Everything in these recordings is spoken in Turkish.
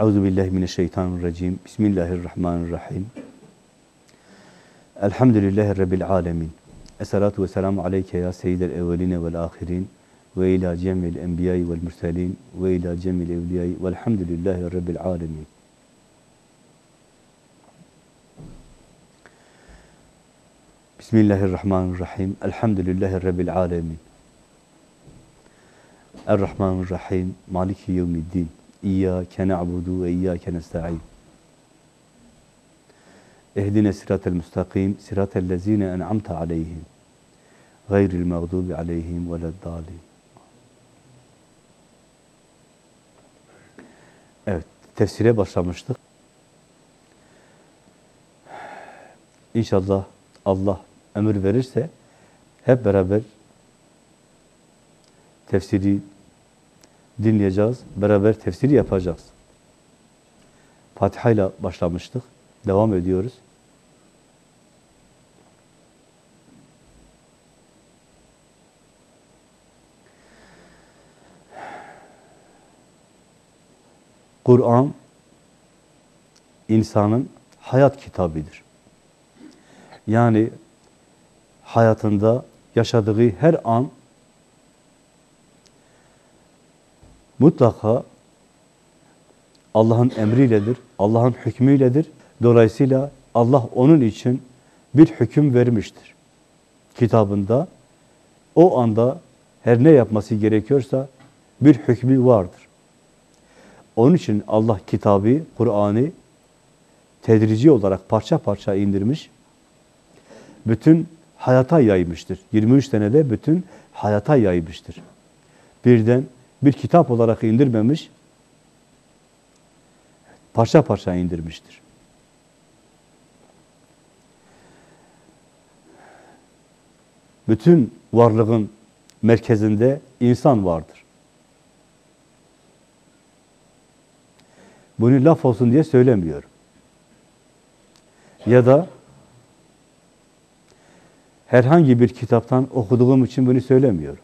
Euzu billahi mineşşeytanirracim. Bismillahirrahmanirrahim. Elhamdülillahi rabbil alamin. Esselatu vesselamu aleyke ya seyyidel evveline vel ahirin ve ila cemil enbiyayı vel murselin ve ila cemil evliyayı velhamdülillahi rabbil alamin. Bismillahirrahmanirrahim. Elhamdülillahi rabbil alamin. Errahmanirrahim. Maliki yevmiddin. İyyâke na'budu ve iyyâke nesta'in. Ehdine sıratel müstakim, sıratel lezine en'amte aleyhim. Gayril mağdubi aleyhim veleddâlin. Evet, tefsire başlamıştık. İnşallah Allah ömür verirse hep beraber tefsiri dinleyeceğiz, beraber tefsiri yapacağız. Fatiha ile başlamıştık, devam ediyoruz. Kur'an insanın hayat kitabıdır. Yani hayatında yaşadığı her an mutlaka Allah'ın emriyledir, Allah'ın hükmüyledir. Dolayısıyla Allah onun için bir hüküm vermiştir. Kitabında o anda her ne yapması gerekiyorsa bir hükmü vardır. Onun için Allah kitabı, Kur'an'ı tedrici olarak parça parça indirmiş. Bütün hayata yaymıştır. 23 senede bütün hayata yaymıştır. Birden bir kitap olarak indirmemiş, parça parça indirmiştir. Bütün varlığın merkezinde insan vardır. Bunu laf olsun diye söylemiyorum. Ya da herhangi bir kitaptan okuduğum için bunu söylemiyorum.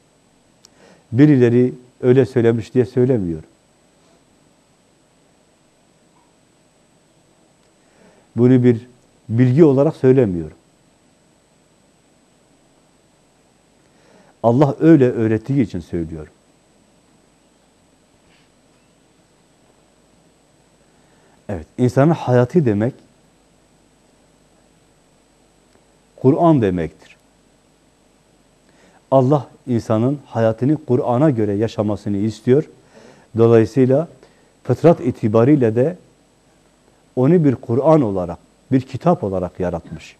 Birileri öyle söylemiş diye söylemiyorum. Bunu bir bilgi olarak söylemiyorum. Allah öyle öğrettiği için söylüyorum. Evet, insanın hayatı demek Kur'an demektir. Allah insanın hayatını Kur'an'a göre yaşamasını istiyor. Dolayısıyla fıtrat itibariyle de onu bir Kur'an olarak, bir kitap olarak yaratmış.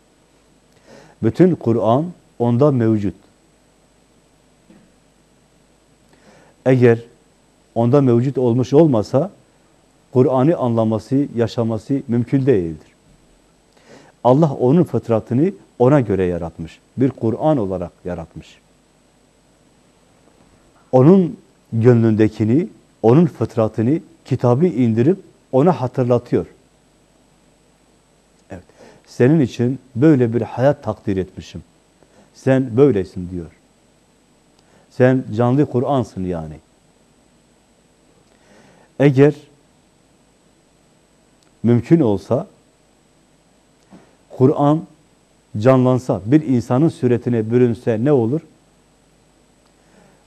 Bütün Kur'an onda mevcut. Eğer onda mevcut olmuş olmasa Kur'an'ı anlaması, yaşaması mümkün değildir. Allah onun fıtratını ona göre yaratmış. Bir Kur'an olarak yaratmış. Onun gönlündekini, onun fıtratını, kitabı indirip ona hatırlatıyor. Evet. Senin için böyle bir hayat takdir etmişim. Sen böylesin diyor. Sen canlı Kur'ansın yani. Eğer mümkün olsa Kur'an canlansa, bir insanın suretine bürünse ne olur?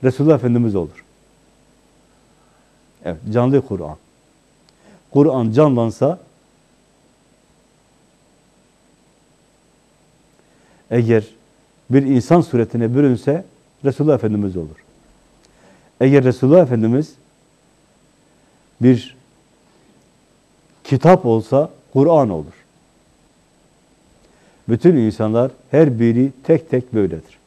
Resulullah Efendimiz olur. Evet, canlı Kur'an. Kur'an canlansa eğer bir insan suretine bürünse Resulullah Efendimiz olur. Eğer Resulullah Efendimiz bir kitap olsa Kur'an olur. Bütün insanlar her biri tek tek böyledir.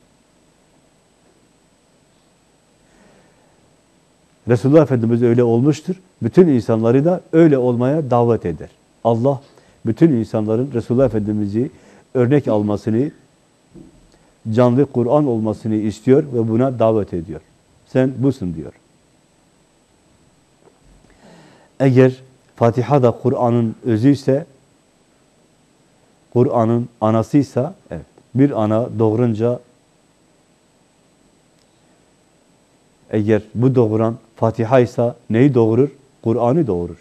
Resulullah Efendimiz öyle olmuştur. Bütün insanları da öyle olmaya davet eder. Allah bütün insanların Resulullah Efendimiz'i örnek almasını, canlı Kur'an olmasını istiyor ve buna davet ediyor. Sen busun diyor. Eğer Fatiha da Kur'an'ın özüyse, Kur'an'ın anasıysa, evet, bir ana doğurunca eğer bu doğuran Fatiha ise neyi doğurur? Kur'an'ı doğurur.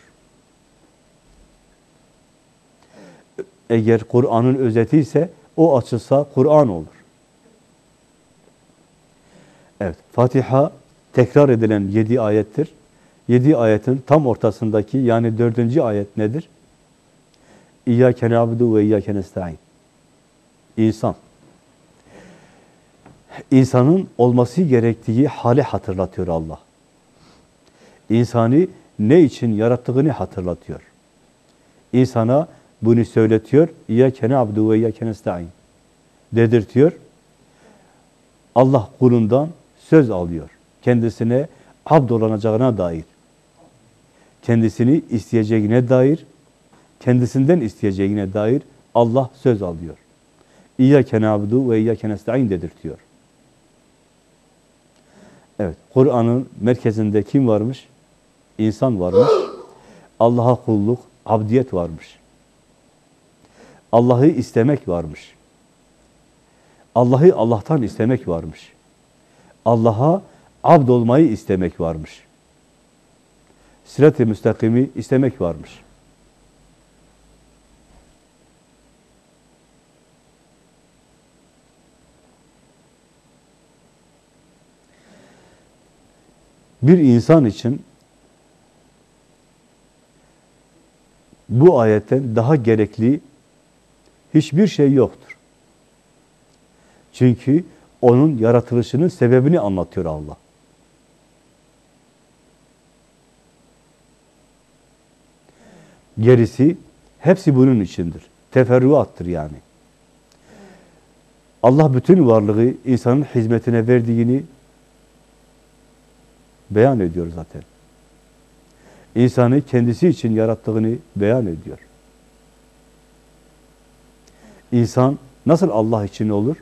Eğer Kur'an'ın özeti ise o açılsa Kur'an olur. Evet, Fatiha tekrar edilen yedi ayettir. Yedi ayetin tam ortasındaki yani dördüncü ayet nedir? İyyâke na'budu ve iyyâke nesta'in. İnsan. İnsanın olması gerektiği hali hatırlatıyor Allah. İnsanı ne için yarattığını hatırlatıyor. İnsana bunu söyletiyor. İyyâke na'budu ve iyyâke nesta'in. Dedirtiyor. Allah kulundan söz alıyor. Kendisine abd olanacağına dair. Kendisini isteyeceğine dair, kendisinden isteyeceğine dair Allah söz alıyor. İyyâke na'budu ve iyyâke nesta'in dedirtiyor. Evet, Kur'an'ın merkezinde kim varmış? İnsan varmış. Allah'a kulluk, abdiyet varmış. Allah'ı istemek varmış. Allah'ı Allah'tan istemek varmış. Allah'a abd olmayı istemek varmış. Sirat-i müstakimi istemek varmış. Bir insan için bu ayetten daha gerekli hiçbir şey yoktur. Çünkü onun yaratılışının sebebini anlatıyor Allah. Gerisi hepsi bunun içindir. Teferruattır yani. Allah bütün varlığı insanın hizmetine verdiğini beyan ediyor zaten. İnsanı kendisi için yarattığını beyan ediyor. İnsan nasıl Allah için olur?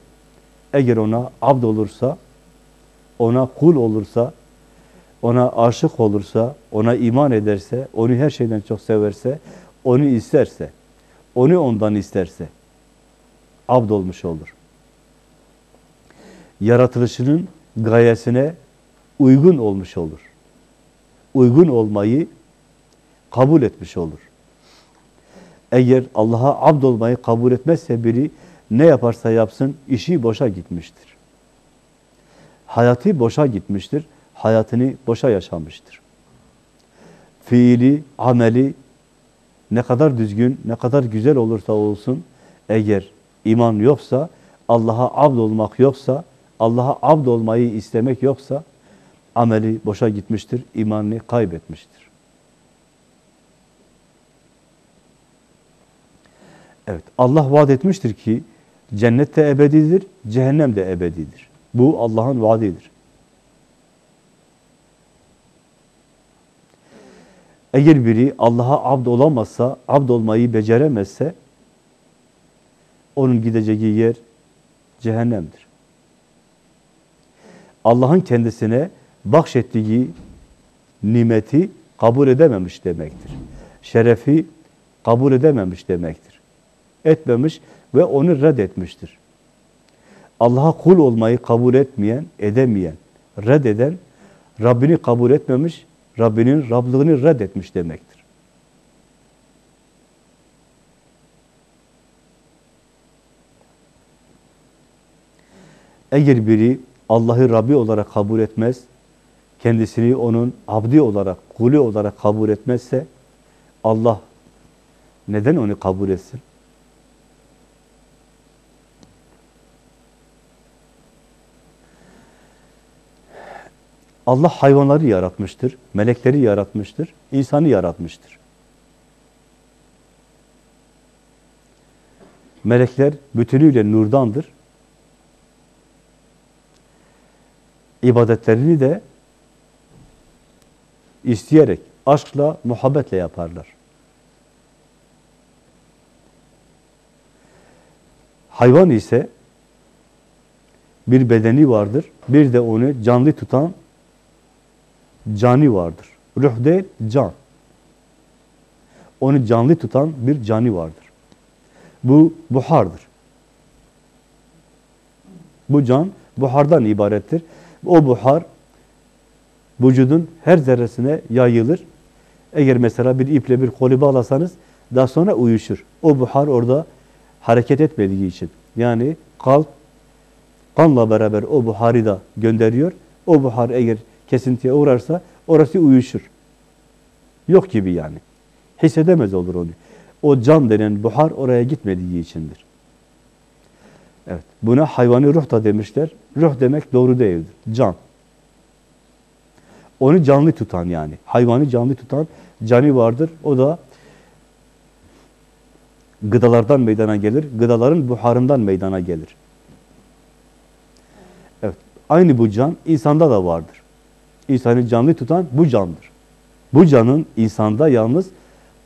Eğer ona abd olursa, ona kul olursa, ona aşık olursa, ona iman ederse, onu her şeyden çok severse, onu isterse, onu ondan isterse, abd olmuş olur. Yaratılışının gayesine uygun olmuş olur. Uygun olmayı kabul etmiş olur. Eğer Allah'a abd olmayı kabul etmezse biri ne yaparsa yapsın işi boşa gitmiştir. Hayatı boşa gitmiştir. Hayatını boşa yaşamıştır. Fiili, ameli ne kadar düzgün, ne kadar güzel olursa olsun eğer iman yoksa, Allah'a abd olmak yoksa, Allah'a abd olmayı istemek yoksa ameli boşa gitmiştir, imanını kaybetmiştir. Evet, Allah vaat etmiştir ki cennette ebedidir, cehennem de ebedidir. Bu Allah'ın vaadidir. Eğer biri Allah'a abd olamazsa, abd olmayı beceremezse, onun gideceği yer cehennemdir. Allah'ın kendisine bahşettiği nimeti kabul edememiş demektir. Şerefi kabul edememiş demektir. Etmemiş ve onu reddetmiştir. Allah'a kul olmayı kabul etmeyen, edemeyen, reddeden, Rabbini kabul etmemiş, Rabbinin Rablığını reddetmiş demektir. Eğer biri Allah'ı Rabbi olarak kabul etmez, kendisini onun abdi olarak, kulü olarak kabul etmezse, Allah neden onu kabul etsin? Allah hayvanları yaratmıştır, melekleri yaratmıştır, insanı yaratmıştır. Melekler bütünüyle nurdandır. İbadetlerini de isteyerek, aşkla, muhabbetle yaparlar. Hayvan ise bir bedeni vardır, bir de onu canlı tutan cani vardır. Ruh değil, can. Onu canlı tutan bir cani vardır. Bu buhardır. Bu can buhardan ibarettir. O buhar vücudun her zerresine yayılır. Eğer mesela bir iple bir kolu bağlasanız daha sonra uyuşur. O buhar orada hareket etmediği için. Yani kalp kanla beraber o buharı da gönderiyor. O buhar eğer kesintiye uğrarsa orası uyuşur. Yok gibi yani. Hissedemez olur onu. O can denen buhar oraya gitmediği içindir. Evet. Buna hayvani ruh da demişler. Ruh demek doğru değildir. Can. Onu canlı tutan yani. Hayvanı canlı tutan canı vardır. O da gıdalardan meydana gelir. Gıdaların buharından meydana gelir. Evet. Aynı bu can insanda da vardır. İnsanı canlı tutan bu candır. Bu canın insanda yalnız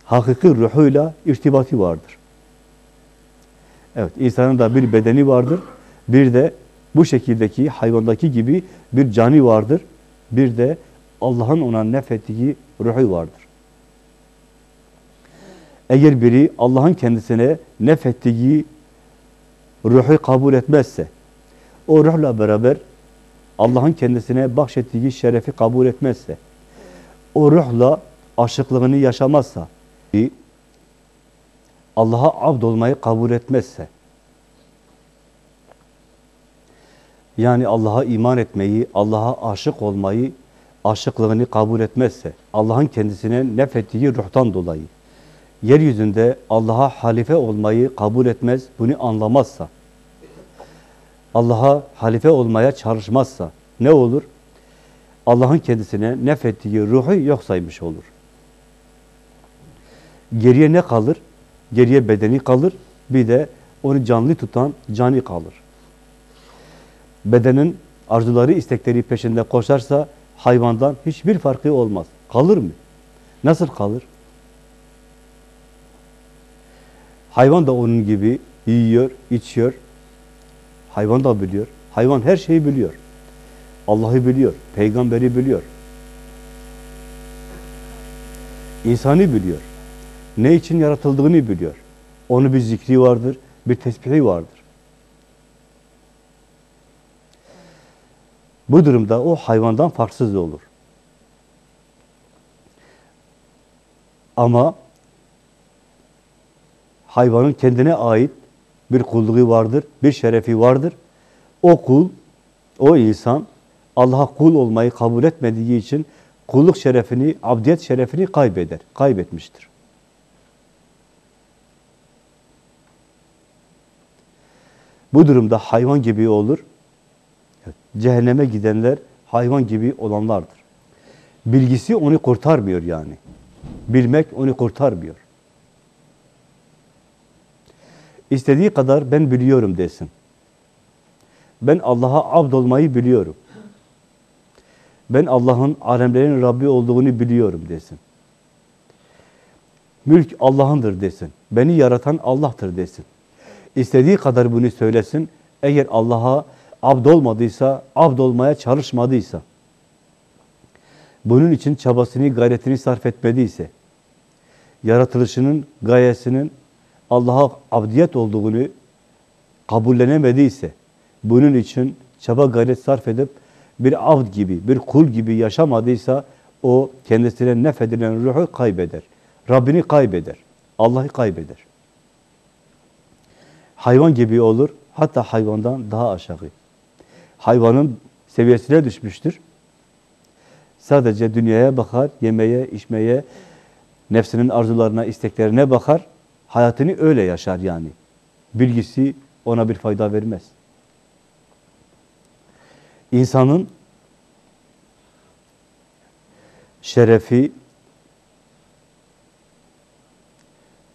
hakiki ruhuyla irtibati vardır. Evet, insanın da bir bedeni vardır. Bir de bu şekildeki hayvandaki gibi bir cani vardır. Bir de Allah'ın ona nefettiği ruhu vardır. Eğer biri Allah'ın kendisine nefettiği ruhu kabul etmezse, o ruhla beraber Allah'ın kendisine bahşettiği şerefi kabul etmezse, o ruhla aşıklığını yaşamazsa, Allah'a abd olmayı kabul etmezse, yani Allah'a iman etmeyi, Allah'a aşık olmayı, aşıklığını kabul etmezse, Allah'ın kendisine nefettiği ruhtan dolayı, yeryüzünde Allah'a halife olmayı kabul etmez, bunu anlamazsa, Allah'a halife olmaya çalışmazsa ne olur? Allah'ın kendisine nefettiği ruhu yok saymış olur. Geriye ne kalır? Geriye bedeni kalır, bir de onu canlı tutan cani kalır. Bedenin arzuları, istekleri peşinde koşarsa hayvandan hiçbir farkı olmaz. Kalır mı? Nasıl kalır? Hayvan da onun gibi yiyor, içiyor. Hayvan da biliyor. Hayvan her şeyi biliyor. Allah'ı biliyor, peygamberi biliyor. İnsanı biliyor. Ne için yaratıldığını biliyor. Onun bir zikri vardır, bir tesbihi vardır. Bu durumda o hayvandan farksız olur. Ama hayvanın kendine ait bir kulluğu vardır, bir şerefi vardır. O kul, o insan Allah'a kul olmayı kabul etmediği için kulluk şerefini, abdiyet şerefini kaybeder, kaybetmiştir. Bu durumda hayvan gibi olur. Cehenneme gidenler hayvan gibi olanlardır. Bilgisi onu kurtarmıyor yani. Bilmek onu kurtarmıyor. İstediği kadar ben biliyorum desin. Ben Allah'a abd olmayı biliyorum. Ben Allah'ın alemlerin Rabbi olduğunu biliyorum desin. Mülk Allah'ındır desin. Beni yaratan Allah'tır desin. İstediği kadar bunu söylesin. Eğer Allah'a abd olmadıysa, abd olmaya çalışmadıysa, bunun için çabasını, gayretini sarf etmediyse, yaratılışının, gayesinin Allah'a abdiyet olduğunu kabullenemediyse, bunun için çaba gayret sarf edip bir avd gibi, bir kul gibi yaşamadıysa o kendisine nefedilen ruhu kaybeder. Rabbini kaybeder. Allah'ı kaybeder. Hayvan gibi olur. Hatta hayvandan daha aşağı. Hayvanın seviyesine düşmüştür. Sadece dünyaya bakar, yemeye, içmeye, nefsinin arzularına, isteklerine bakar. Hayatını öyle yaşar yani. Bilgisi ona bir fayda vermez. İnsanın şerefi,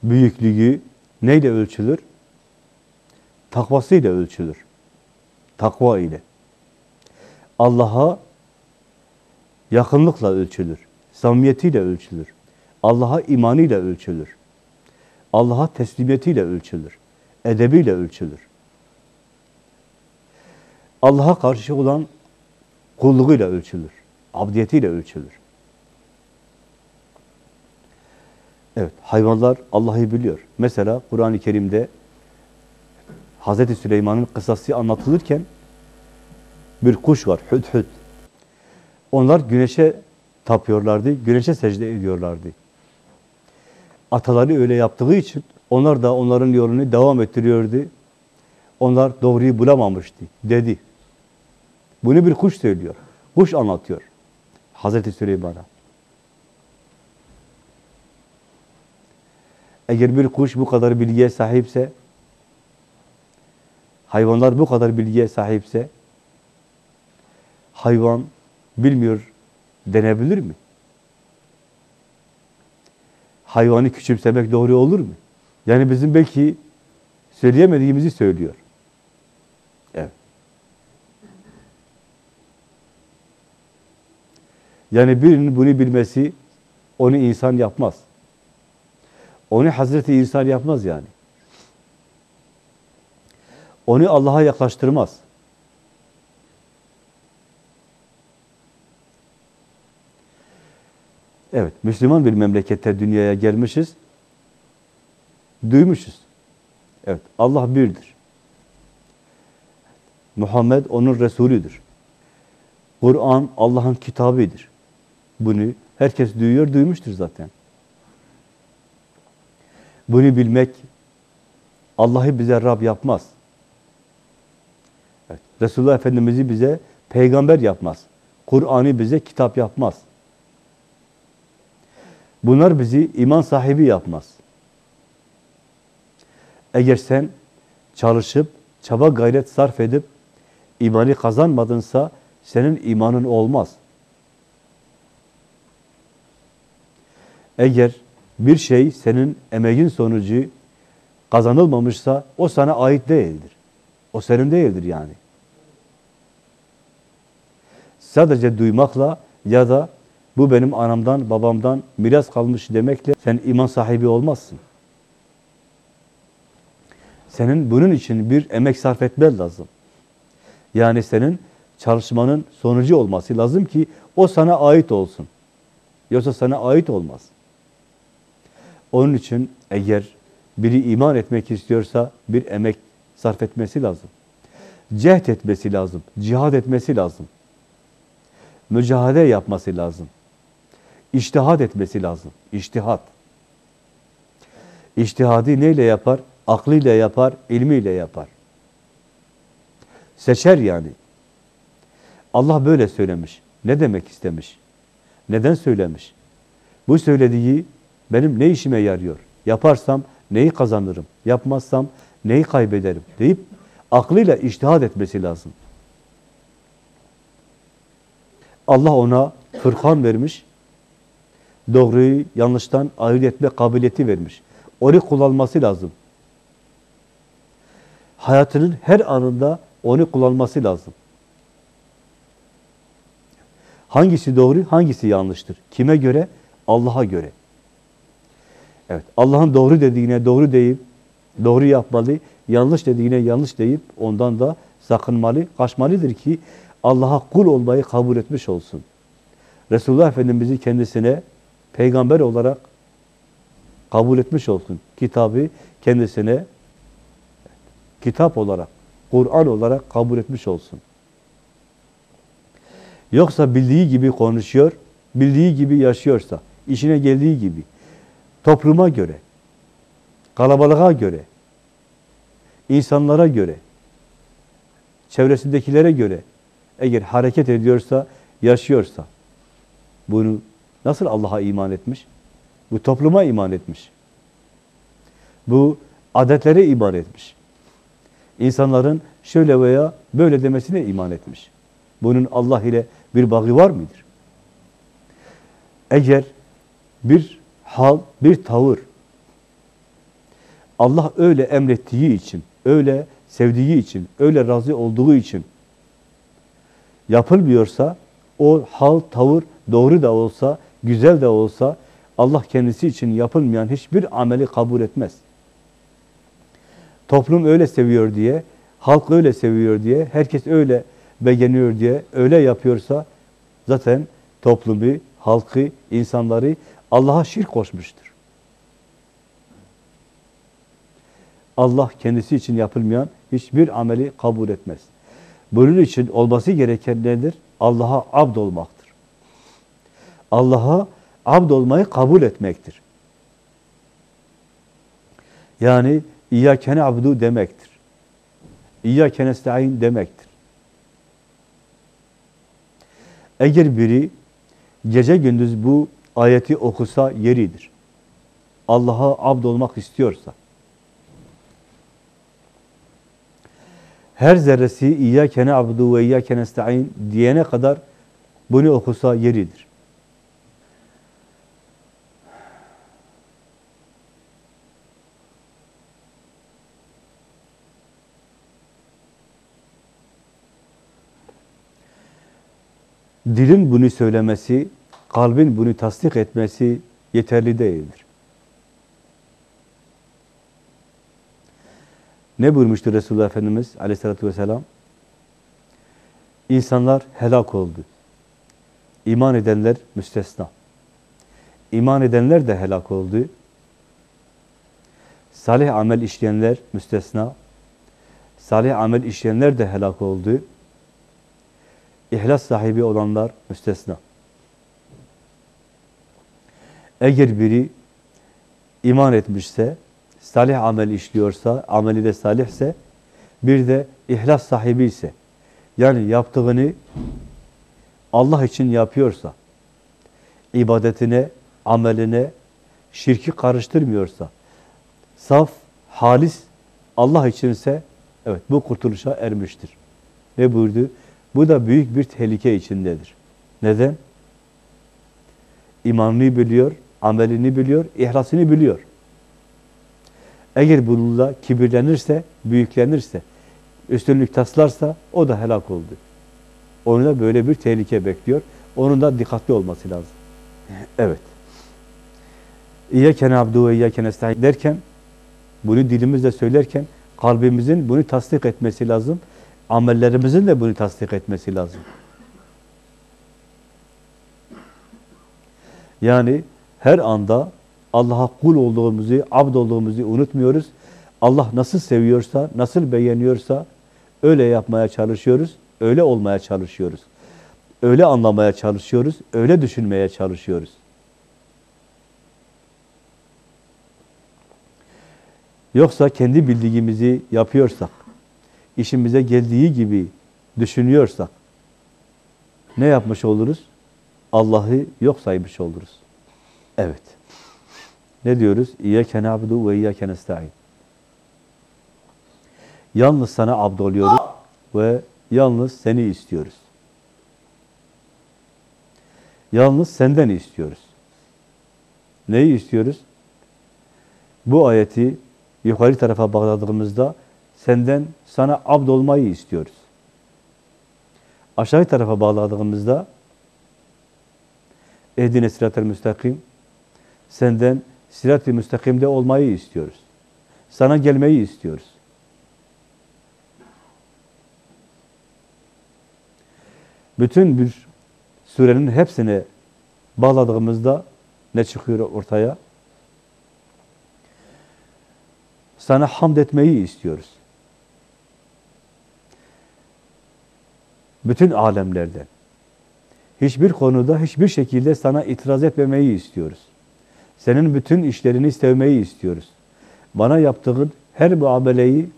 büyüklüğü neyle ölçülür? Takvasıyla ölçülür. Takva ile. Allah'a yakınlıkla ölçülür. Samimiyetiyle ölçülür. Allah'a imanıyla ölçülür. Allah'a teslimiyetiyle ölçülür. Edebiyle ölçülür. Allah'a karşı olan kulluğuyla ölçülür. Abdiyetiyle ölçülür. Evet, hayvanlar Allah'ı biliyor. Mesela Kur'an-ı Kerim'de Hazreti Süleyman'ın kısası anlatılırken bir kuş var, hüd Onlar güneşe tapıyorlardı, güneşe secde ediyorlardı. Ataları öyle yaptığı için Onlar da onların yolunu devam ettiriyordu. Onlar doğruyu bulamamıştı dedi. Bunu bir kuş söylüyor. Kuş anlatıyor. Hazreti Süleyman'a. Eğer bir kuş bu kadar bilgiye sahipse, hayvanlar bu kadar bilgiye sahipse, hayvan bilmiyor denebilir mi? Hayvanı küçümsemek doğru olur mu? Yani bizim belki söyleyemediğimizi söylüyor. Evet. Yani birinin bunu bilmesi onu insan yapmaz. Onu Hazreti insan yapmaz yani. Onu Allah'a yaklaştırmaz. Evet, Müslüman bir memlekette dünyaya gelmişiz. Duymuşuz. Evet, Allah birdir. Muhammed onun Resulüdür. Kur'an Allah'ın kitabıdır. Bunu herkes duyuyor, duymuştur zaten. Bunu bilmek Allah'ı bize Rab yapmaz. Evet, Resulullah Efendimiz'i bize peygamber yapmaz. Kur'an'ı bize kitap yapmaz. Bunlar bizi iman sahibi yapmaz. Eğer sen çalışıp, çaba gayret sarf edip imanı kazanmadınsa senin imanın olmaz. Eğer bir şey senin emeğin sonucu kazanılmamışsa o sana ait değildir. O senin değildir yani. Sadece duymakla ya da bu benim anamdan, babamdan miras kalmış demekle sen iman sahibi olmazsın. Senin bunun için bir emek sarf etmen lazım. Yani senin çalışmanın sonucu olması lazım ki o sana ait olsun. Yoksa sana ait olmaz. Onun için eğer biri iman etmek istiyorsa bir emek sarf etmesi lazım. Cehd etmesi lazım. Cihad etmesi lazım. Mücadele yapması lazım. İçtihat etmesi lazım. İçtihat. İçtihadi neyle yapar? Aklıyla yapar, ilmiyle yapar. Seçer yani. Allah böyle söylemiş. Ne demek istemiş? Neden söylemiş? Bu söylediği benim ne işime yarıyor? Yaparsam neyi kazanırım? Yapmazsam neyi kaybederim? deyip aklıyla iştihad etmesi lazım. Allah ona Fırkan vermiş. Doğruyu yanlıştan ayırt etme kabiliyeti vermiş. Onu kullanması lazım. Hayatının her anında onu kullanması lazım. Hangisi doğru, hangisi yanlıştır? Kime göre? Allah'a göre. Evet, Allah'ın doğru dediğine doğru deyip, doğru yapmalı, yanlış dediğine yanlış deyip, ondan da sakınmalı, kaçmalıdır ki Allah'a kul olmayı kabul etmiş olsun. Resulullah Efendimiz'i kendisine peygamber olarak kabul etmiş olsun. Kitabı kendisine kitap olarak, Kur'an olarak kabul etmiş olsun. Yoksa bildiği gibi konuşuyor, bildiği gibi yaşıyorsa, işine geldiği gibi, topluma göre, kalabalığa göre, insanlara göre, çevresindekilere göre eğer hareket ediyorsa, yaşıyorsa, bunu nasıl Allah'a iman etmiş? Bu topluma iman etmiş. Bu adetlere iman etmiş. İnsanların şöyle veya böyle demesine iman etmiş. Bunun Allah ile bir bağı var mıdır? Eğer bir hal, bir tavır Allah öyle emrettiği için, öyle sevdiği için, öyle razı olduğu için yapılmıyorsa o hal, tavır doğru da olsa, güzel de olsa Allah kendisi için yapılmayan hiçbir ameli kabul etmez. Toplum öyle seviyor diye, halk öyle seviyor diye, herkes öyle beğeniyor diye, öyle yapıyorsa zaten toplumu, halkı, insanları Allah'a şirk koşmuştur. Allah kendisi için yapılmayan hiçbir ameli kabul etmez. Bunun için olması gereken nedir? Allah'a abd olmaktır. Allah'a abd olmayı kabul etmektir. Yani İyyâke abdu demektir. İyyâke nesta'in demektir. Eğer biri gece gündüz bu ayeti okusa yeridir. Allah'a abd olmak istiyorsa, her zerresi İyyâke na'budu ve İyyâke nesta'in diyene kadar bunu okusa yeridir. Dilin bunu söylemesi, kalbin bunu tasdik etmesi yeterli değildir. Ne buyurmuştu Resulullah Efendimiz aleyhissalatü vesselam? İnsanlar helak oldu. İman edenler müstesna. İman edenler de helak oldu. Salih amel işleyenler müstesna. Salih amel işleyenler de helak oldu. İhlas sahibi olanlar müstesna. Eğer biri iman etmişse, salih amel işliyorsa, ameli de salihse, bir de ihlas sahibi ise, yani yaptığını Allah için yapıyorsa, ibadetine, ameline, şirki karıştırmıyorsa, saf, halis Allah içinse, evet bu kurtuluşa ermiştir. Ne buyurdu? Bu da büyük bir tehlike içindedir. Neden? İmanını biliyor, amelini biliyor, ihlasını biliyor. Eğer bununla kibirlenirse, büyüklenirse, üstünlük taslarsa o da helak oldu. Onu da böyle bir tehlike bekliyor. Onun da dikkatli olması lazım. Evet. İyyâken abdu ve iyyâken esta'in derken, bunu dilimizle söylerken, kalbimizin bunu tasdik etmesi lazım. Amellerimizin de bunu tasdik etmesi lazım. Yani her anda Allah'a kul olduğumuzu, abd olduğumuzu unutmuyoruz. Allah nasıl seviyorsa, nasıl beğeniyorsa öyle yapmaya çalışıyoruz, öyle olmaya çalışıyoruz. Öyle anlamaya çalışıyoruz, öyle düşünmeye çalışıyoruz. Yoksa kendi bildiğimizi yapıyorsak, işimize geldiği gibi düşünüyorsak ne yapmış oluruz? Allah'ı yok saymış oluruz. Evet. Ne diyoruz? İyyâke na'budu ve iyyâke nesta'in. Yalnız sana abd oluyoruz ve yalnız seni istiyoruz. Yalnız senden istiyoruz. Neyi istiyoruz? Bu ayeti yukarı tarafa bağladığımızda senden sana abd olmayı istiyoruz. Aşağı tarafa bağladığımızda ehdine sirat-ı müstakim senden sirat-ı müstakimde olmayı istiyoruz. Sana gelmeyi istiyoruz. Bütün bir surenin hepsini bağladığımızda ne çıkıyor ortaya? Sana hamd etmeyi istiyoruz. Bütün alemlerden. Hiçbir konuda, hiçbir şekilde sana itiraz etmemeyi istiyoruz. Senin bütün işlerini sevmeyi istiyoruz. Bana yaptığın her muameleyi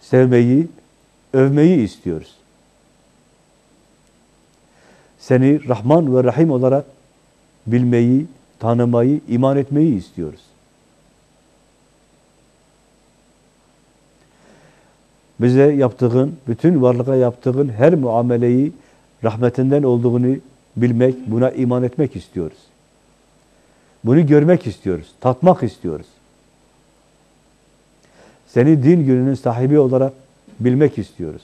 sevmeyi, övmeyi istiyoruz. Seni Rahman ve Rahim olarak bilmeyi, tanımayı, iman etmeyi istiyoruz. Bize yaptığın, bütün varlığa yaptığın her muameleyi rahmetinden olduğunu bilmek, buna iman etmek istiyoruz. Bunu görmek istiyoruz, tatmak istiyoruz. Seni din gününün sahibi olarak bilmek istiyoruz.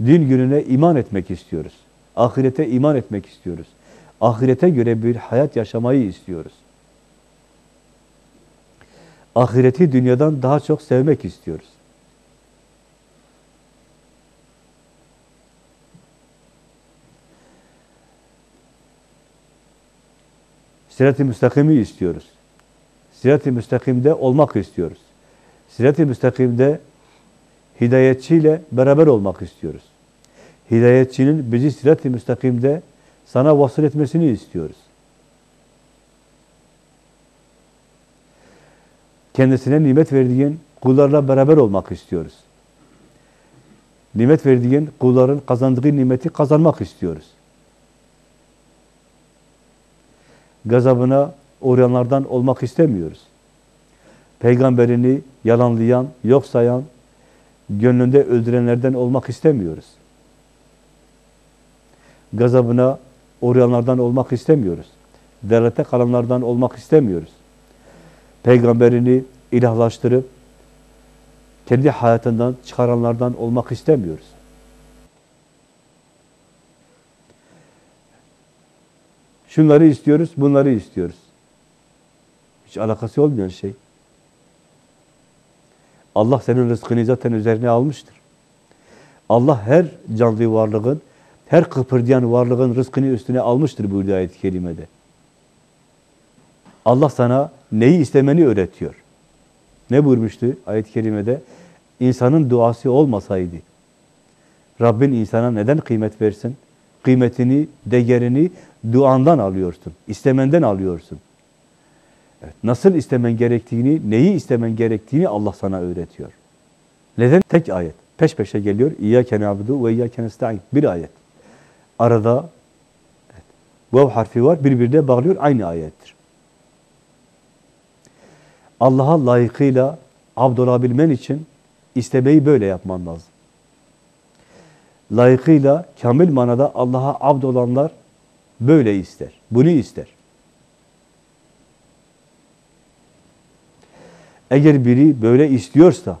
Din gününe iman etmek istiyoruz. Ahirete iman etmek istiyoruz. Ahirete göre bir hayat yaşamayı istiyoruz. Ahireti dünyadan daha çok sevmek istiyoruz. Sirat-i müstakimi istiyoruz. Sirat-i müstakimde olmak istiyoruz. Sirat-i müstakimde hidayetçiyle beraber olmak istiyoruz. Hidayetçinin bizi sirat-i müstakimde sana vasıl etmesini istiyoruz. Kendisine nimet verdiğin kullarla beraber olmak istiyoruz. Nimet verdiğin kulların kazandığı nimeti kazanmak istiyoruz. Gazabına uğrayanlardan olmak istemiyoruz. Peygamberini yalanlayan, yok sayan, gönlünde öldürenlerden olmak istemiyoruz. Gazabına uğrayanlardan olmak istemiyoruz. Devlete kalanlardan olmak istemiyoruz. Peygamberini ilahlaştırıp kendi hayatından çıkaranlardan olmak istemiyoruz. Şunları istiyoruz, bunları istiyoruz. Hiç alakası olmayan şey. Allah senin rızkını zaten üzerine almıştır. Allah her canlı varlığın, her kıpırdayan varlığın rızkını üstüne almıştır bu ayet-i kerimede. Allah sana neyi istemeni öğretiyor. Ne buyurmuştu ayet-i kerimede? İnsanın duası olmasaydı, Rabbin insana neden kıymet versin? Kıymetini, değerini duandan alıyorsun, istemenden alıyorsun. Evet, nasıl istemen gerektiğini, neyi istemen gerektiğini Allah sana öğretiyor. Neden? Tek ayet. Peş peşe geliyor. İyyâke na'budu ve iyyâke nesta'in. Bir ayet. Arada evet, vav harfi var. Birbirine bağlıyor. Aynı ayettir. Allah'a layıkıyla abd olabilmen için istemeyi böyle yapman lazım. Layıkıyla, kamil manada Allah'a abd olanlar böyle ister. Bunu ister. Eğer biri böyle istiyorsa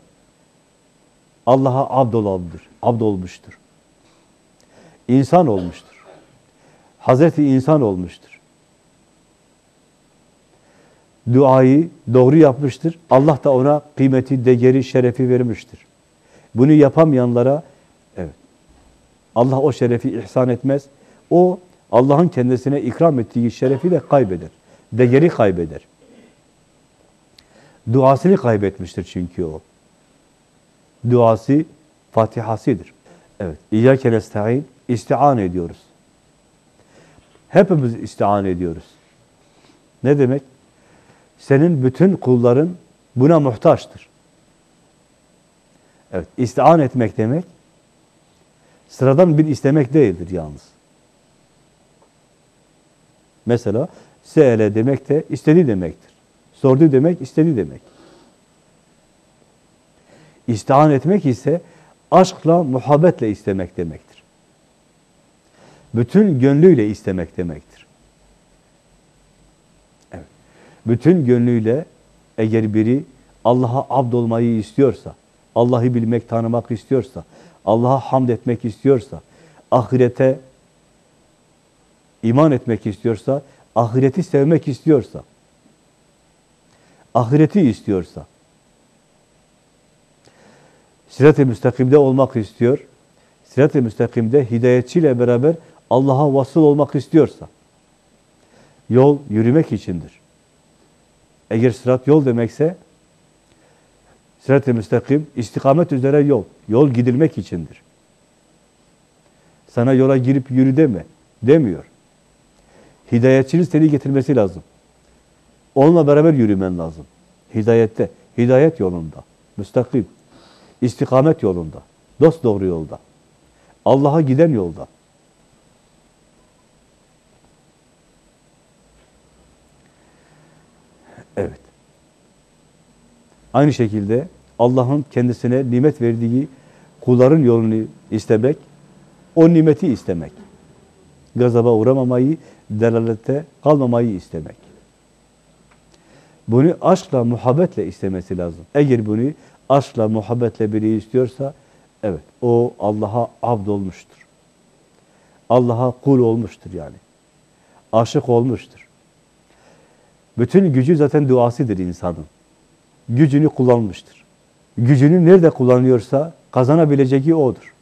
Allah'a abd olabilir, abd olmuştur. İnsan olmuştur. Hazreti insan olmuştur. Duayı doğru yapmıştır. Allah da ona kıymeti, değeri, şerefi vermiştir. Bunu yapamayanlara evet Allah o şerefi ihsan etmez. O Allah'ın kendisine ikram ettiği şerefi de kaybeder. Değeri kaybeder. Duasını kaybetmiştir çünkü o. Duası Fatihasıdır. Evet. İyyâke nesta'in. İsti'an ediyoruz. Hepimiz isti'an ediyoruz. Ne demek? Senin bütün kulların buna muhtaçtır. Evet. İsti'an etmek demek sıradan bir istemek değildir yalnız. Mesela se'ele demek de istedi demektir. Sordu demek, istedi demek. İstihan etmek ise aşkla, muhabbetle istemek demektir. Bütün gönlüyle istemek demektir. Evet. Bütün gönlüyle eğer biri Allah'a abd olmayı istiyorsa, Allah'ı bilmek, tanımak istiyorsa, Allah'a hamd etmek istiyorsa, ahirete iman etmek istiyorsa, ahireti sevmek istiyorsa, ahireti istiyorsa, sirat-i müstakimde olmak istiyor, sirat-i müstakimde hidayetçiyle beraber Allah'a vasıl olmak istiyorsa, yol yürümek içindir. Eğer sırat yol demekse, sirat-i müstakim, istikamet üzere yol, yol gidilmek içindir. Sana yola girip yürü deme, demiyor. Hidayetçinin seni getirmesi lazım. Onunla beraber yürümen lazım. Hidayette, hidayet yolunda, müstakim, istikamet yolunda, dost doğru yolda, Allah'a giden yolda. Evet. Aynı şekilde Allah'ın kendisine nimet verdiği kulların yolunu istemek, o nimeti istemek. Gazaba uğramamayı, delalette kalmamayı istemek. Bunu aşkla, muhabbetle istemesi lazım. Eğer bunu aşkla, muhabbetle biri istiyorsa, evet, o Allah'a abd olmuştur. Allah'a kul olmuştur yani. Aşık olmuştur. Bütün gücü zaten duasıdır insanın. Gücünü kullanmıştır. Gücünü nerede kullanıyorsa kazanabileceği odur.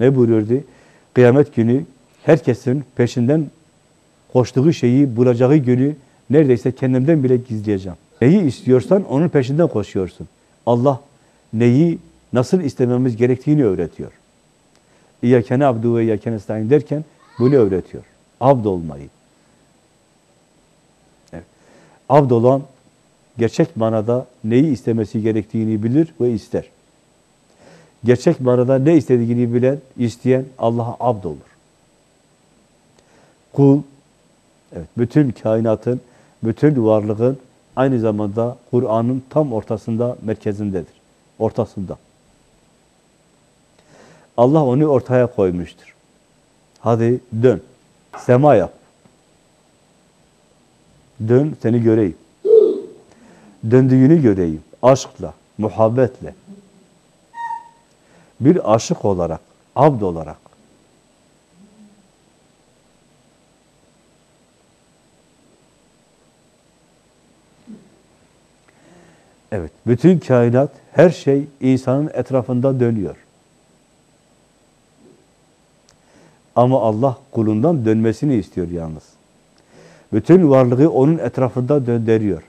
Ne buyuruyordu? Kıyamet günü herkesin peşinden koştuğu şeyi bulacağı günü neredeyse kendimden bile gizleyeceğim. Neyi istiyorsan onun peşinden koşuyorsun. Allah neyi nasıl istememiz gerektiğini öğretiyor. İyyâke abdu ve iyyâke nestaîn derken bunu öğretiyor. Abd olmayı. Evet. Abd olan gerçek manada neyi istemesi gerektiğini bilir ve ister. Gerçek manada ne istediğini bilen, isteyen Allah'a abd olur. Kul, evet, bütün kainatın, bütün varlığın aynı zamanda Kur'an'ın tam ortasında, merkezindedir. Ortasında. Allah onu ortaya koymuştur. Hadi dön. Sema yap. Dön seni göreyim. Döndüğünü göreyim. Aşkla, muhabbetle. Bir aşık olarak, abd olarak. Evet, bütün kainat, her şey insanın etrafında dönüyor. Ama Allah kulundan dönmesini istiyor yalnız. Bütün varlığı onun etrafında döndürüyor.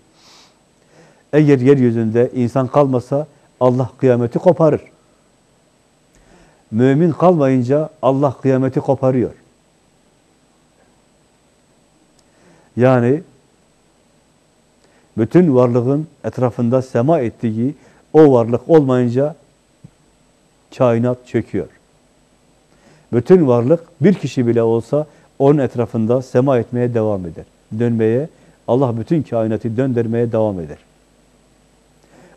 Eğer yeryüzünde insan kalmasa Allah kıyameti koparır. Mümin kalmayınca Allah kıyameti koparıyor. Yani bütün varlığın etrafında sema ettiği o varlık olmayınca kainat çöküyor. Bütün varlık bir kişi bile olsa onun etrafında sema etmeye devam eder. Dönmeye, Allah bütün kainatı döndürmeye devam eder.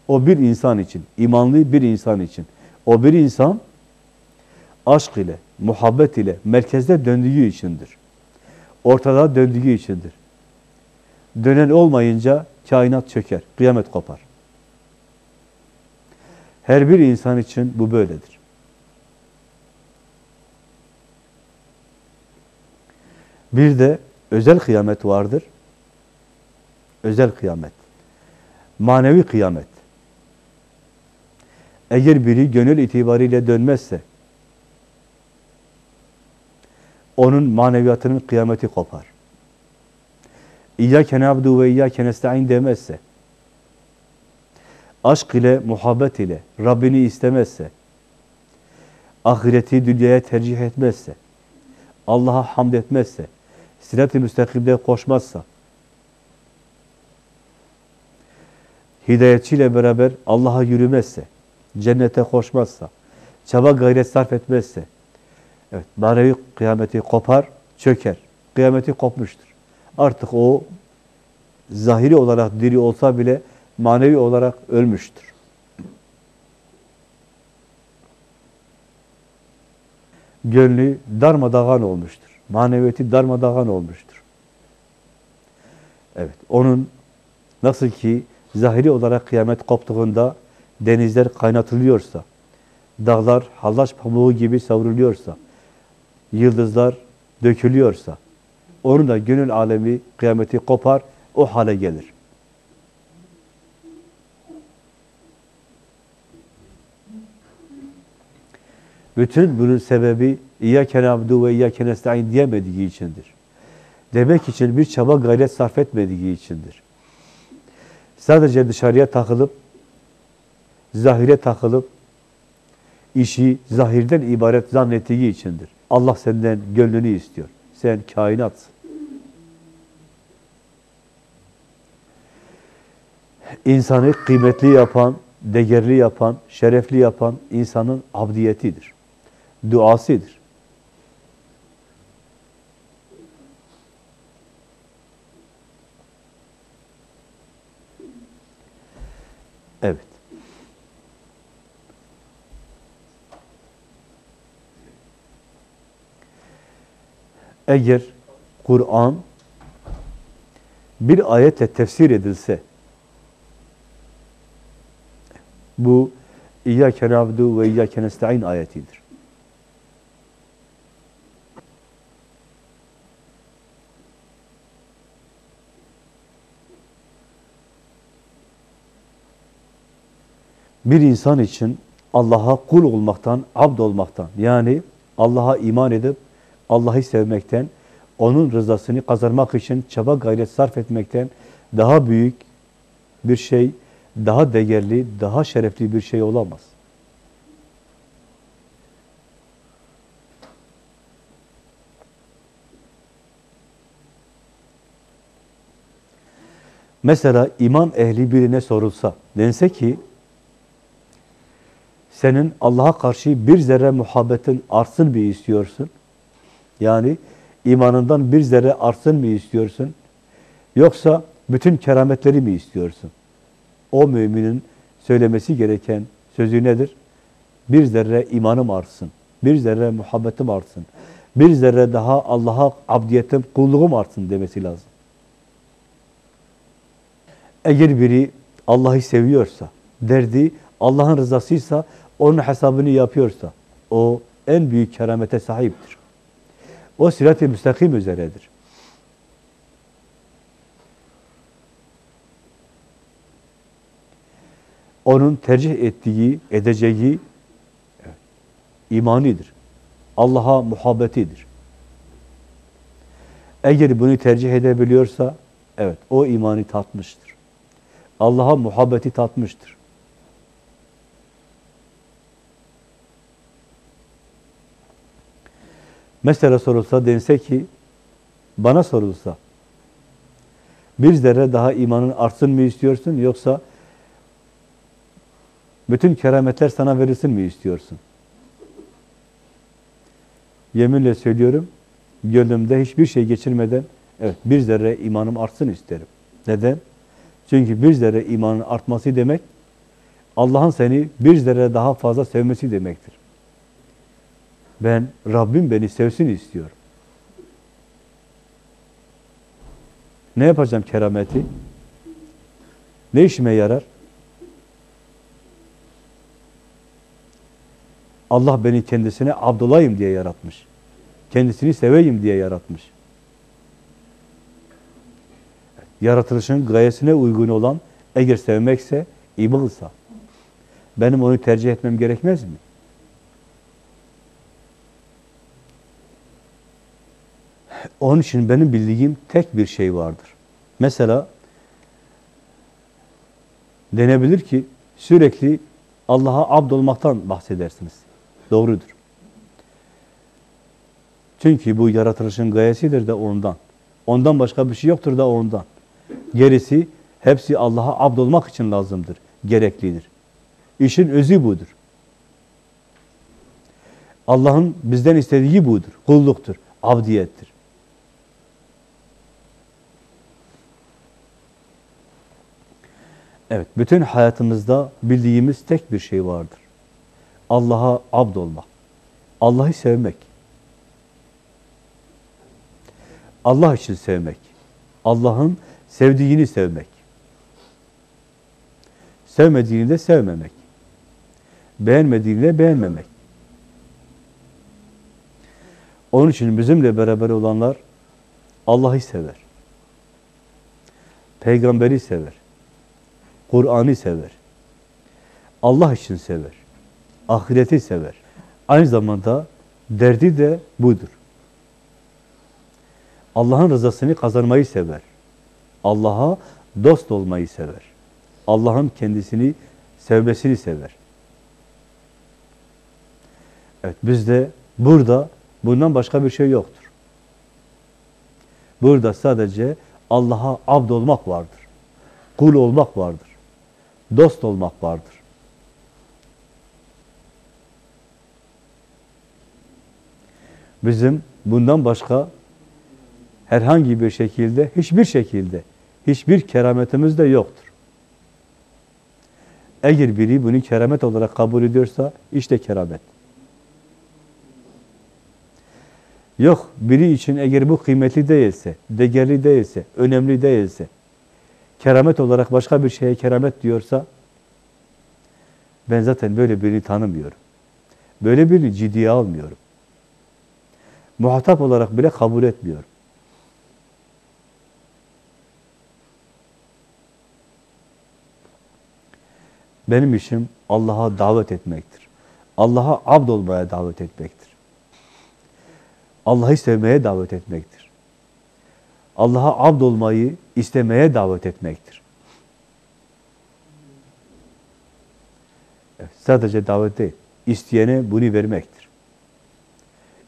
O bir insan için, imanlı bir insan için. O bir insan aşk ile, muhabbet ile merkezde döndüğü içindir. Ortada döndüğü içindir. Dönen olmayınca kainat çöker, kıyamet kopar. Her bir insan için bu böyledir. Bir de özel kıyamet vardır. Özel kıyamet. Manevi kıyamet. Eğer biri gönül itibariyle dönmezse, onun maneviyatının kıyameti kopar. İyyâke na'budu ve iyyâke nesta'in demezse, aşk ile, muhabbet ile Rabbini istemezse, ahireti dünyaya tercih etmezse, Allah'a hamd etmezse, sirat-i müstakimde koşmazsa, hidayetçiyle beraber Allah'a yürümezse, cennete koşmazsa, çaba gayret sarf etmezse, evet, manevi kıyameti kopar, çöker. Kıyameti kopmuştur. Artık o zahiri olarak diri olsa bile manevi olarak ölmüştür. Gönlü darmadağın olmuştur. Maneviyeti darmadağın olmuştur. Evet, onun nasıl ki zahiri olarak kıyamet koptuğunda denizler kaynatılıyorsa, dağlar hallaç pamuğu gibi savruluyorsa, yıldızlar dökülüyorsa, onun da gönül alemi kıyameti kopar, o hale gelir. Bütün bunun sebebi İyyâke nâbdû ve İyyâke nesta'in diyemediği içindir. Demek için bir çaba gayret sarf etmediği içindir. Sadece dışarıya takılıp, zahire takılıp, işi zahirden ibaret zannettiği içindir. Allah senden gönlünü istiyor. Sen kainatsın. İnsanı kıymetli yapan, değerli yapan, şerefli yapan insanın abdiyetidir. Duasıdır. Evet. Eğer Kur'an bir ayetle tefsir edilse, bu İyyâke nâbdû ve İyyâke nesta'in ayetidir. Bir insan için Allah'a kul olmaktan, abd olmaktan, yani Allah'a iman edip Allah'ı sevmekten, onun rızasını kazanmak için çaba gayret sarf etmekten daha büyük bir şey, daha değerli, daha şerefli bir şey olamaz. Mesela iman ehli birine sorulsa, dense ki, senin Allah'a karşı bir zerre muhabbetin artsın mı istiyorsun? Yani imanından bir zerre artsın mı istiyorsun? Yoksa bütün kerametleri mi istiyorsun? O müminin söylemesi gereken sözü nedir? Bir zerre imanım artsın, bir zerre muhabbetim artsın, bir zerre daha Allah'a abdiyetim, kulluğum artsın demesi lazım. Eğer biri Allah'ı seviyorsa, derdi Allah'ın rızasıysa, onun hesabını yapıyorsa, o en büyük keramete sahiptir. O sirat-i müstakim üzeredir. Onun tercih ettiği, edeceği imanidir. Allah'a muhabbetidir. Eğer bunu tercih edebiliyorsa, evet o imanı tatmıştır. Allah'a muhabbeti tatmıştır. Mesela sorulsa dense ki, bana sorulsa, bir zerre daha imanın artsın mı istiyorsun yoksa bütün kerametler sana verilsin mi istiyorsun? Yeminle söylüyorum, gönlümde hiçbir şey geçirmeden, evet bir zerre imanım artsın isterim. Neden? Çünkü bir zerre imanın artması demek, Allah'ın seni bir zerre daha fazla sevmesi demektir. Ben, Rabbim beni sevsin istiyorum. Ne yapacağım kerameti? Ne işime yarar? Allah beni kendisine Abdullah'ım diye yaratmış. Kendisini seveyim diye yaratmış. Yaratılışın gayesine uygun olan eğer sevmekse, ibılsa benim onu tercih etmem gerekmez mi? Onun için benim bildiğim tek bir şey vardır. Mesela denebilir ki sürekli Allah'a abd olmaktan bahsedersiniz. Doğrudur. Çünkü bu yaratılışın gayesidir de ondan. Ondan başka bir şey yoktur da ondan. Gerisi hepsi Allah'a abd olmak için lazımdır, gereklidir. İşin özü budur. Allah'ın bizden istediği budur, kulluktur, abdiyettir. Evet, bütün hayatımızda bildiğimiz tek bir şey vardır. Allah'a abd olmak. Allah'ı sevmek. Allah için sevmek. Allah'ın sevdiğini sevmek. Sevmediğini de sevmemek. Beğenmediğini de beğenmemek. Onun için bizimle beraber olanlar Allah'ı sever. Peygamberi sever. Kur'an'ı sever. Allah için sever. Ahireti sever. Aynı zamanda derdi de budur. Allah'ın rızasını kazanmayı sever. Allah'a dost olmayı sever. Allah'ın kendisini sevmesini sever. Evet bizde burada bundan başka bir şey yoktur. Burada sadece Allah'a abd olmak vardır. Kul olmak vardır. Dost olmak vardır. Bizim bundan başka herhangi bir şekilde, hiçbir şekilde, hiçbir kerametimiz de yoktur. Eğer biri bunu keramet olarak kabul ediyorsa, işte keramet. Yok, biri için eğer bu kıymetli değilse, değerli değilse, önemli değilse, keramet olarak başka bir şeye keramet diyorsa, ben zaten böyle birini tanımıyorum. Böyle birini ciddiye almıyorum. Muhatap olarak bile kabul etmiyorum. Benim işim Allah'a davet etmektir. Allah'a abd olmaya davet etmektir. Allah'ı sevmeye davet etmektir. Allah'a abd olmayı istemeye davet etmektir. Sadece davet değil, isteyene bunu vermektir.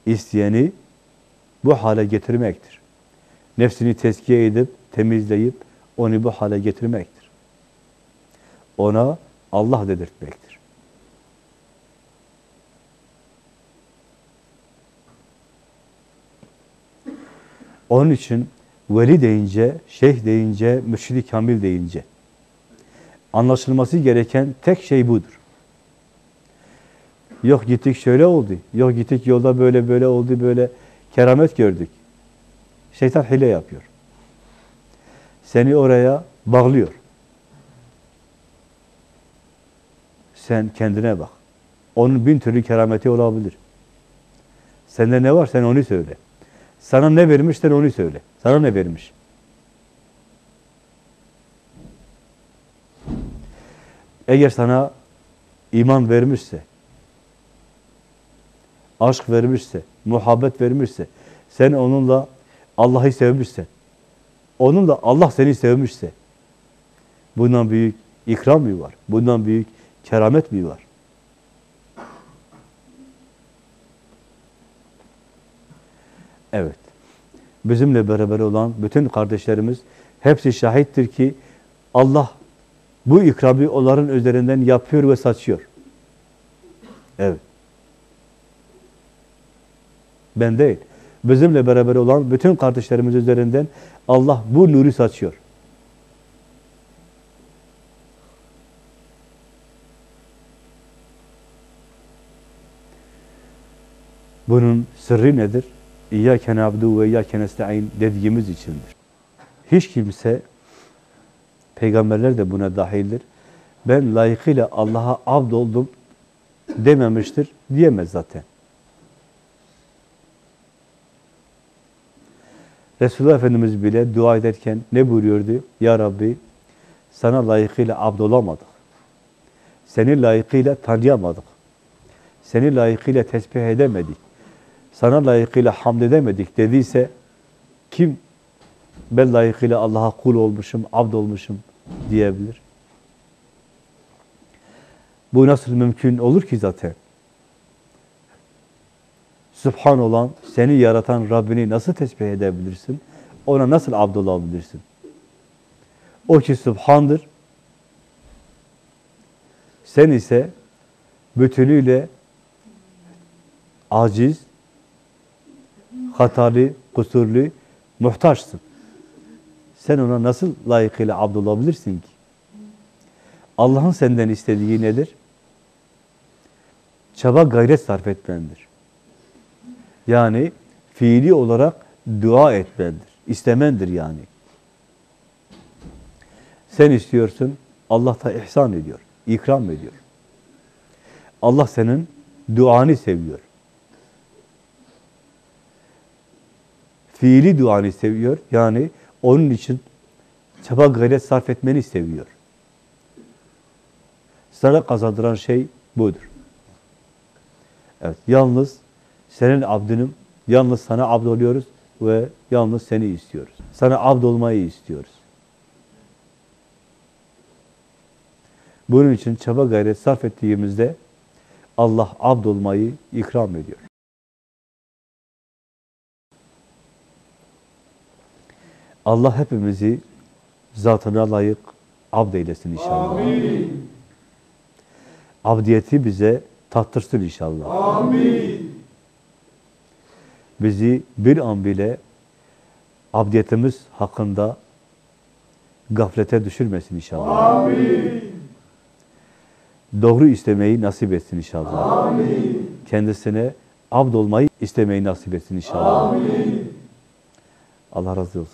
İsteyeni bu hale getirmektir. Nefsini tezkiye edip, temizleyip, onu bu hale getirmektir. Ona Allah dedirtmektir. Onun için veli deyince, şeyh deyince, mürşidi kamil deyince anlaşılması gereken tek şey budur. Yok gittik şöyle oldu, yok gittik yolda böyle böyle oldu, böyle keramet gördük. Şeytan hile yapıyor. Seni oraya bağlıyor. Sen kendine bak. Onun bin türlü kerameti olabilir. Sende ne var sen onu söyle. Sana ne vermiş sen onu söyle. Sana ne vermiş? Eğer sana iman vermişse, aşk vermişse, muhabbet vermişse, sen onunla Allah'ı sevmişsen, onunla Allah seni sevmişse, bundan büyük ikram mı var? Bundan büyük keramet mi var? Evet. Bizimle beraber olan bütün kardeşlerimiz hepsi şahittir ki Allah bu ikramı onların üzerinden yapıyor ve saçıyor. Evet. Ben değil. Bizimle beraber olan bütün kardeşlerimiz üzerinden Allah bu nuru saçıyor. Bunun sırrı nedir? İyyâke na'budu ve iyyâke nesta'in dediğimiz içindir. Hiç kimse, peygamberler de buna dahildir, ben layıkıyla Allah'a abd oldum dememiştir, diyemez zaten. Resulullah Efendimiz bile dua ederken ne buyuruyordu? Ya Rabbi, sana layıkıyla abd olamadık. Seni layıkıyla tanıyamadık. Seni layıkıyla tesbih edemedik sana layıkıyla hamd edemedik dediyse kim ben layıkıyla Allah'a kul olmuşum, abd olmuşum diyebilir? Bu nasıl mümkün olur ki zaten? Subhan olan, seni yaratan Rabbini nasıl tesbih edebilirsin? Ona nasıl abd olabilirsin? O ki Subhan'dır. Sen ise bütünüyle aciz, hatalı, kusurlu, muhtaçsın. Sen ona nasıl layıkıyla abd olabilirsin ki? Allah'ın senden istediği nedir? Çaba gayret sarf etmendir. Yani fiili olarak dua etmendir. İstemendir yani. Sen istiyorsun, Allah da ihsan ediyor, ikram ediyor. Allah senin duanı seviyor. Fiili duanı seviyor. Yani onun için çaba gayret sarf etmeni seviyor. Sana kazandıran şey budur. Evet, yalnız senin abdünüm, yalnız sana abd oluyoruz ve yalnız seni istiyoruz. Sana abd olmayı istiyoruz. Bunun için çaba gayret sarf ettiğimizde Allah abd olmayı ikram ediyor. Allah hepimizi zatına layık abd eylesin inşallah. Amin. Abdiyeti bize tattırsın inşallah. Amin. Bizi bir an bile abdiyetimiz hakkında gaflete düşürmesin inşallah. Amin. Doğru istemeyi nasip etsin inşallah. Amin. Kendisine abd olmayı istemeyi nasip etsin inşallah. Amin. Allah razı olsun.